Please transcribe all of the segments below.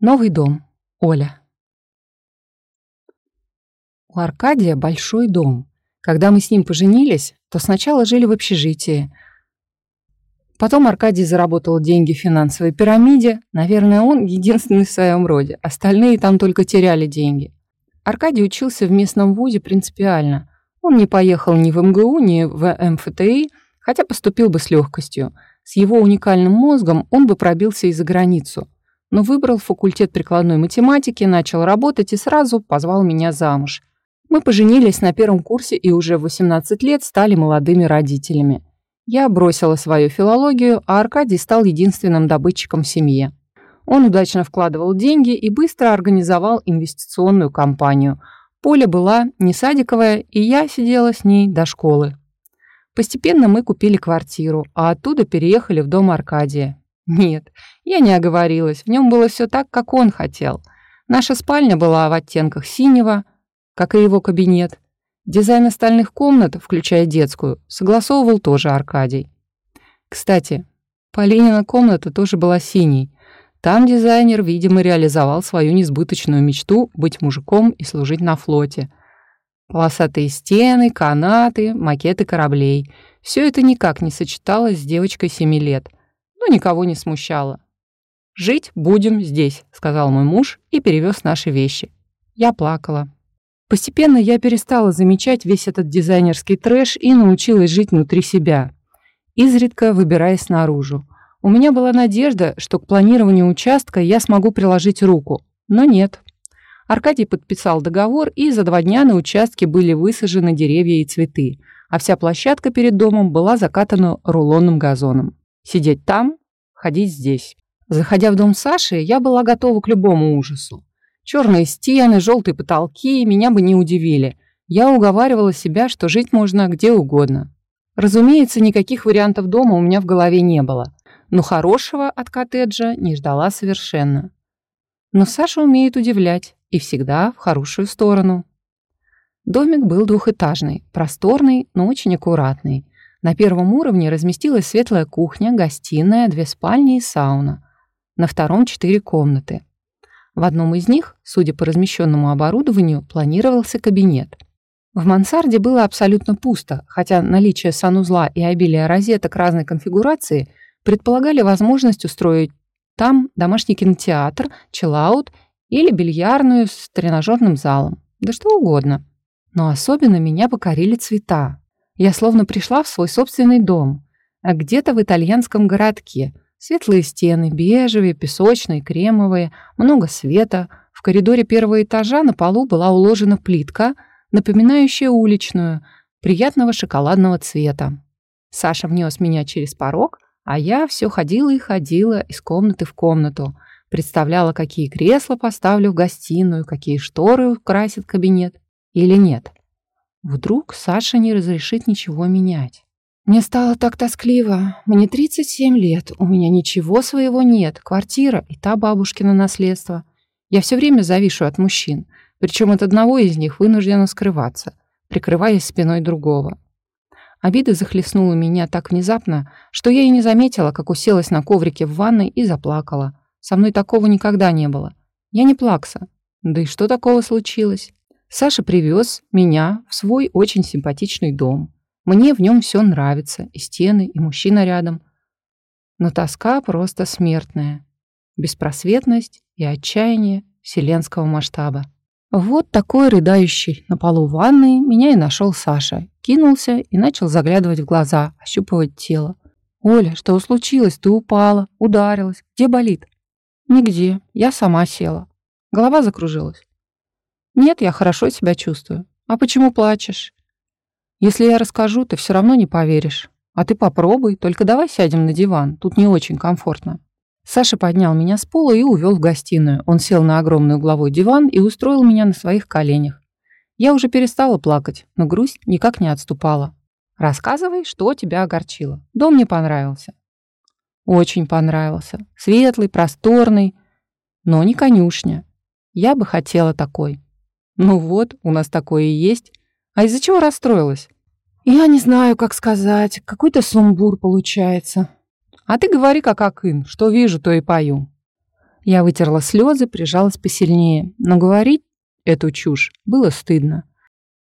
Новый дом. Оля. У Аркадия большой дом. Когда мы с ним поженились, то сначала жили в общежитии. Потом Аркадий заработал деньги в финансовой пирамиде. Наверное, он единственный в своем роде. Остальные там только теряли деньги. Аркадий учился в местном вузе принципиально. Он не поехал ни в МГУ, ни в МФТИ, хотя поступил бы с легкостью. С его уникальным мозгом он бы пробился и за границу – но выбрал факультет прикладной математики, начал работать и сразу позвал меня замуж. Мы поженились на первом курсе и уже в 18 лет стали молодыми родителями. Я бросила свою филологию, а Аркадий стал единственным добытчиком в семье. Он удачно вкладывал деньги и быстро организовал инвестиционную компанию. Поля была не садиковая, и я сидела с ней до школы. Постепенно мы купили квартиру, а оттуда переехали в дом Аркадия. Нет, я не оговорилась, в нем было все так, как он хотел. Наша спальня была в оттенках синего, как и его кабинет. Дизайн остальных комнат, включая детскую, согласовывал тоже Аркадий. Кстати, Полинина комната тоже была синей. Там дизайнер, видимо, реализовал свою несбыточную мечту быть мужиком и служить на флоте. Полосатые стены, канаты, макеты кораблей. Все это никак не сочеталось с девочкой семи лет – никого не смущало. «Жить будем здесь», — сказал мой муж и перевез наши вещи. Я плакала. Постепенно я перестала замечать весь этот дизайнерский трэш и научилась жить внутри себя, изредка выбираясь наружу. У меня была надежда, что к планированию участка я смогу приложить руку, но нет. Аркадий подписал договор, и за два дня на участке были высажены деревья и цветы, а вся площадка перед домом была закатана рулонным газоном. Сидеть там, ходить здесь. Заходя в дом Саши, я была готова к любому ужасу. Черные стены, желтые потолки меня бы не удивили. Я уговаривала себя, что жить можно где угодно. Разумеется, никаких вариантов дома у меня в голове не было. Но хорошего от коттеджа не ждала совершенно. Но Саша умеет удивлять, и всегда в хорошую сторону. Домик был двухэтажный, просторный, но очень аккуратный. На первом уровне разместилась светлая кухня, гостиная, две спальни и сауна. На втором четыре комнаты. В одном из них, судя по размещенному оборудованию, планировался кабинет. В мансарде было абсолютно пусто, хотя наличие санузла и обилие розеток разной конфигурации предполагали возможность устроить там домашний кинотеатр, чиллаут или бильярдную с тренажерным залом. Да что угодно. Но особенно меня покорили цвета. Я словно пришла в свой собственный дом, а где-то в итальянском городке. Светлые стены, бежевые, песочные, кремовые, много света. В коридоре первого этажа на полу была уложена плитка, напоминающая уличную, приятного шоколадного цвета. Саша внес меня через порог, а я все ходила и ходила из комнаты в комнату, представляла, какие кресла поставлю в гостиную, какие шторы украсят кабинет или нет. Вдруг Саша не разрешит ничего менять. Мне стало так тоскливо. Мне 37 лет, у меня ничего своего нет, квартира и та бабушкина наследство. Я все время завишу от мужчин, причем от одного из них вынуждена скрываться, прикрываясь спиной другого. Обида захлестнула меня так внезапно, что я и не заметила, как уселась на коврике в ванной и заплакала. Со мной такого никогда не было. Я не плакса. Да и что такого случилось? Саша привез меня в свой очень симпатичный дом. Мне в нем все нравится, и стены, и мужчина рядом. Но тоска просто смертная. Беспросветность и отчаяние вселенского масштаба. Вот такой рыдающий на полу ванной меня и нашел Саша. Кинулся и начал заглядывать в глаза, ощупывать тело. «Оля, что случилось? Ты упала, ударилась. Где болит?» «Нигде. Я сама села. Голова закружилась. Нет, я хорошо себя чувствую. А почему плачешь? Если я расскажу, ты все равно не поверишь. А ты попробуй, только давай сядем на диван, тут не очень комфортно. Саша поднял меня с пола и увел в гостиную. Он сел на огромный угловой диван и устроил меня на своих коленях. Я уже перестала плакать, но грусть никак не отступала. Рассказывай, что тебя огорчило. Дом мне понравился. Очень понравился. Светлый, просторный, но не конюшня. Я бы хотела такой. Ну вот, у нас такое и есть. А из-за чего расстроилась? Я не знаю, как сказать. Какой-то сумбур получается. А ты говори как Акын. Что вижу, то и пою. Я вытерла слезы, прижалась посильнее, но говорить эту чушь было стыдно.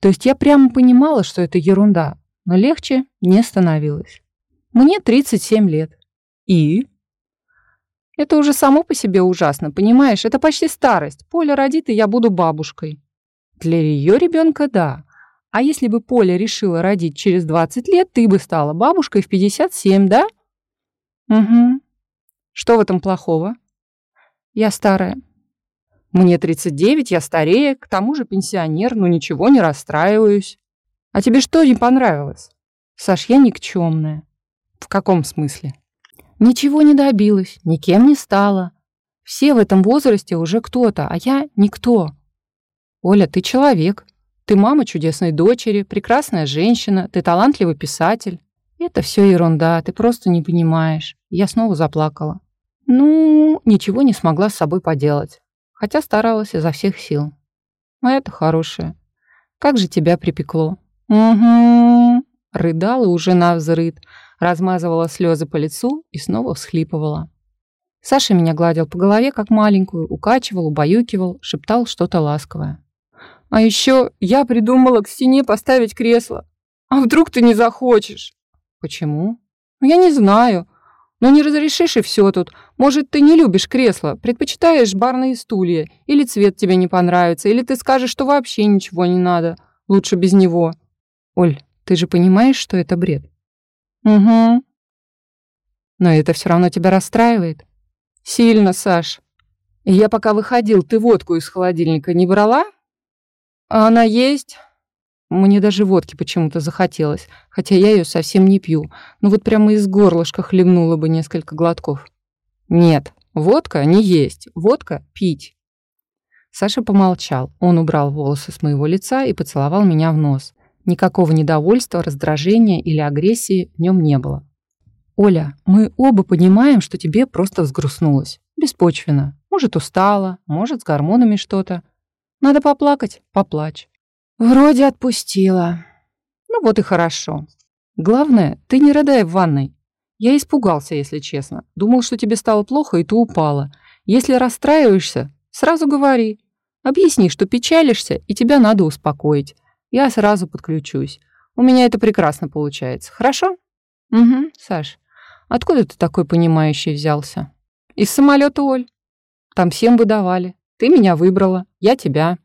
То есть я прямо понимала, что это ерунда, но легче не становилось. Мне 37 лет. И? Это уже само по себе ужасно, понимаешь? Это почти старость. Поля родит, и я буду бабушкой. Для ее ребенка – да. А если бы Поля решила родить через 20 лет, ты бы стала бабушкой в 57, да? Угу. Что в этом плохого? Я старая. Мне 39, я старее, к тому же пенсионер, но ничего, не расстраиваюсь. А тебе что не понравилось? Саш, я никчемная. В каком смысле? Ничего не добилась, никем не стала. Все в этом возрасте уже кто-то, а я никто. Оля, ты человек. Ты мама чудесной дочери, прекрасная женщина, ты талантливый писатель. Это все ерунда, ты просто не понимаешь. Я снова заплакала. Ну, ничего не смогла с собой поделать. Хотя старалась изо всех сил. А это хорошее. Как же тебя припекло. Угу. Рыдала уже на взрыд, размазывала слезы по лицу и снова всхлипывала. Саша меня гладил по голове, как маленькую, укачивал, убаюкивал, шептал что-то ласковое. «А еще я придумала к стене поставить кресло. А вдруг ты не захочешь?» «Почему?» «Ну, «Я не знаю. Но не разрешишь и все тут. Может, ты не любишь кресло, предпочитаешь барные стулья, или цвет тебе не понравится, или ты скажешь, что вообще ничего не надо. Лучше без него». «Оль, ты же понимаешь, что это бред?» «Угу». «Но это все равно тебя расстраивает?» «Сильно, Саш. Я пока выходил, ты водку из холодильника не брала?» «А она есть?» Мне даже водки почему-то захотелось, хотя я ее совсем не пью. Ну вот прямо из горлышка хлебнула бы несколько глотков. «Нет, водка не есть, водка пить». Саша помолчал. Он убрал волосы с моего лица и поцеловал меня в нос. Никакого недовольства, раздражения или агрессии в нем не было. «Оля, мы оба понимаем, что тебе просто взгрустнулось. Беспочвенно. Может, устала, может, с гормонами что-то. Надо поплакать? Поплачь. Вроде отпустила. Ну вот и хорошо. Главное, ты не рыдай в ванной. Я испугался, если честно. Думал, что тебе стало плохо, и ты упала. Если расстраиваешься, сразу говори. Объясни, что печалишься, и тебя надо успокоить. Я сразу подключусь. У меня это прекрасно получается. Хорошо? Угу, Саш. Откуда ты такой понимающий взялся? Из самолета, Оль. Там всем выдавали. Ты меня выбрала, я тебя.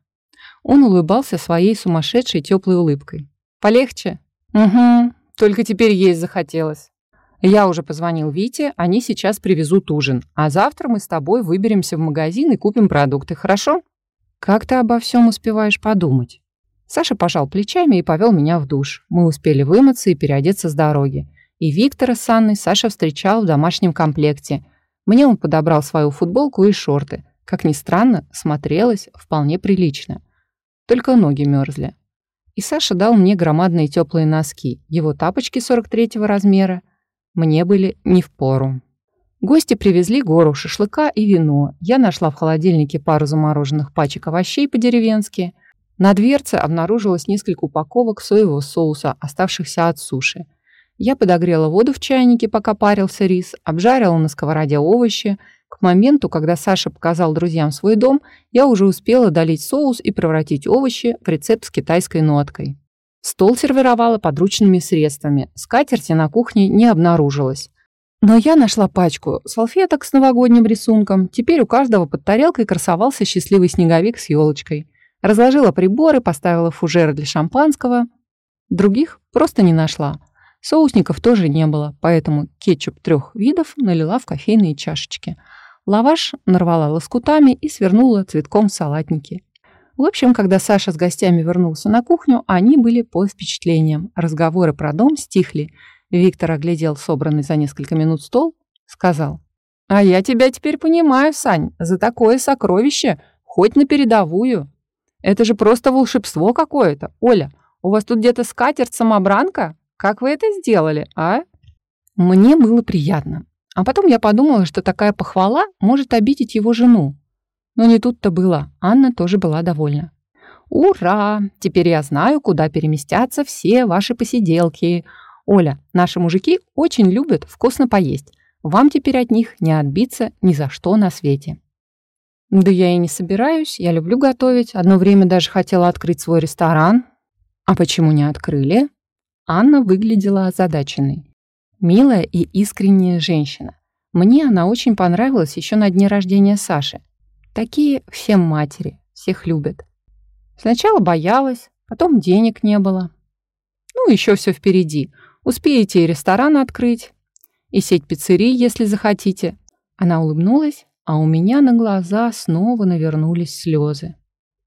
Он улыбался своей сумасшедшей теплой улыбкой. Полегче? Угу. Только теперь есть захотелось. Я уже позвонил Вите, они сейчас привезут ужин, а завтра мы с тобой выберемся в магазин и купим продукты, хорошо? Как ты обо всем успеваешь подумать? Саша пожал плечами и повел меня в душ. Мы успели вымыться и переодеться с дороги. И Виктора с Анной Саша встречал в домашнем комплекте. Мне он подобрал свою футболку и шорты. Как ни странно, смотрелось вполне прилично. Только ноги мерзли. И Саша дал мне громадные теплые носки. Его тапочки 43-го размера мне были не в пору. Гости привезли гору шашлыка и вино. Я нашла в холодильнике пару замороженных пачек овощей по-деревенски – на дверце обнаружилось несколько упаковок соевого соуса, оставшихся от суши. Я подогрела воду в чайнике, пока парился рис, обжарила на сковороде овощи. К моменту, когда Саша показал друзьям свой дом, я уже успела долить соус и превратить овощи в рецепт с китайской ноткой. Стол сервировала подручными средствами. Скатерти на кухне не обнаружилось. Но я нашла пачку салфеток с новогодним рисунком. Теперь у каждого под тарелкой красовался счастливый снеговик с елочкой. Разложила приборы, поставила фужеры для шампанского. Других просто не нашла. Соусников тоже не было, поэтому кетчуп трех видов налила в кофейные чашечки. Лаваш нарвала лоскутами и свернула цветком в салатники. В общем, когда Саша с гостями вернулся на кухню, они были под впечатлением. Разговоры про дом стихли. Виктор оглядел собранный за несколько минут стол, сказал. «А я тебя теперь понимаю, Сань, за такое сокровище, хоть на передовую». Это же просто волшебство какое-то. Оля, у вас тут где-то скатерть-самобранка? Как вы это сделали, а? Мне было приятно. А потом я подумала, что такая похвала может обидеть его жену. Но не тут-то было. Анна тоже была довольна. «Ура! Теперь я знаю, куда переместятся все ваши посиделки. Оля, наши мужики очень любят вкусно поесть. Вам теперь от них не отбиться ни за что на свете». Да я и не собираюсь, я люблю готовить. Одно время даже хотела открыть свой ресторан. А почему не открыли? Анна выглядела озадаченной. Милая и искренняя женщина. Мне она очень понравилась еще на дне рождения Саши. Такие всем матери, всех любят. Сначала боялась, потом денег не было. Ну, еще все впереди. Успеете и ресторан открыть, и сеть пиццерий, если захотите. Она улыбнулась, а у меня на глаза снова навернулись слезы.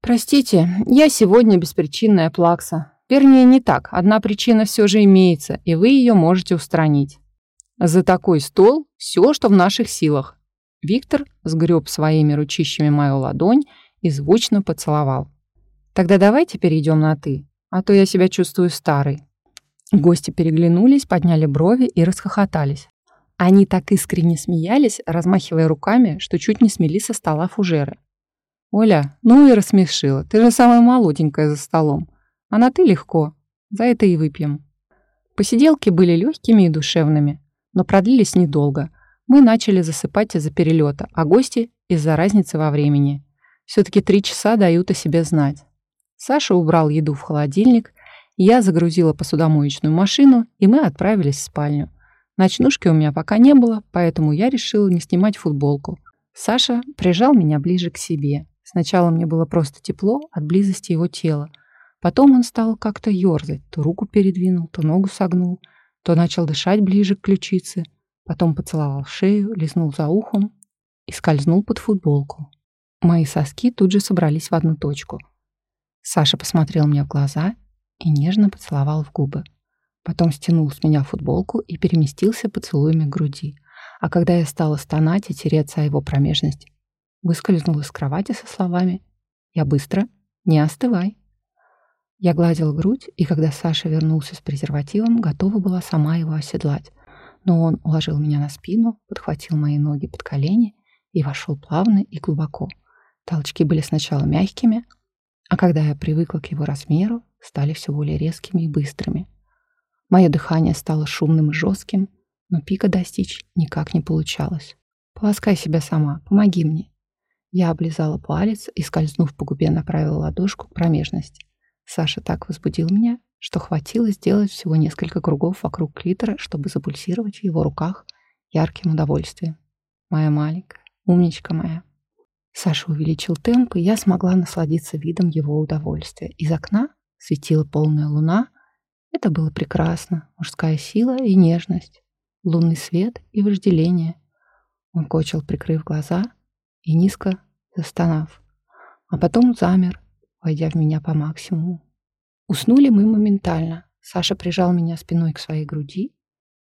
Простите, я сегодня беспричинная плакса. Вернее, не так. Одна причина все же имеется, и вы ее можете устранить. За такой стол все, что в наших силах. Виктор сгреб своими ручищами мою ладонь и звучно поцеловал. Тогда давайте перейдем на «ты», а то я себя чувствую старой. Гости переглянулись, подняли брови и расхохотались. Они так искренне смеялись, размахивая руками, что чуть не смели со стола фужеры. «Оля, ну и рассмешила. Ты же самая молоденькая за столом. А на «ты» легко. За это и выпьем». Посиделки были легкими и душевными, но продлились недолго. Мы начали засыпать из-за перелета, а гости — из-за разницы во времени. Все-таки три часа дают о себе знать. Саша убрал еду в холодильник, я загрузила посудомоечную машину, и мы отправились в спальню. Ночнушки у меня пока не было, поэтому я решила не снимать футболку. Саша прижал меня ближе к себе. Сначала мне было просто тепло от близости его тела. Потом он стал как-то ерзать, то руку передвинул, то ногу согнул, то начал дышать ближе к ключице, потом поцеловал шею, лизнул за ухом и скользнул под футболку. Мои соски тут же собрались в одну точку. Саша посмотрел мне в глаза и нежно поцеловал в губы. Потом стянул с меня футболку и переместился поцелуями к груди. А когда я стала стонать и тереться о его промежность, выскользнул из кровати со словами «Я быстро, не остывай». Я гладила грудь, и когда Саша вернулся с презервативом, готова была сама его оседлать. Но он уложил меня на спину, подхватил мои ноги под колени и вошел плавно и глубоко. Толчки были сначала мягкими, а когда я привыкла к его размеру, стали все более резкими и быстрыми. Мое дыхание стало шумным и жестким, но пика достичь никак не получалось. «Полоскай себя сама, помоги мне». Я облизала палец и, скользнув по губе, направила ладошку к промежности. Саша так возбудил меня, что хватило сделать всего несколько кругов вокруг клитора, чтобы запульсировать в его руках ярким удовольствием. Моя маленькая, умничка моя. Саша увеличил темп, и я смогла насладиться видом его удовольствия. Из окна светила полная луна, это было прекрасно. Мужская сила и нежность. Лунный свет и вожделение. Он кочел, прикрыв глаза и низко застонав. А потом замер, войдя в меня по максимуму. Уснули мы моментально. Саша прижал меня спиной к своей груди,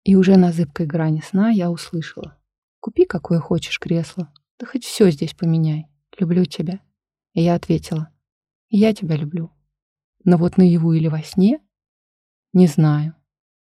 и уже на зыбкой грани сна я услышала. «Купи какое хочешь кресло, да хоть все здесь поменяй. Люблю тебя». И я ответила. «Я тебя люблю». Но вот наяву или во сне не знаю.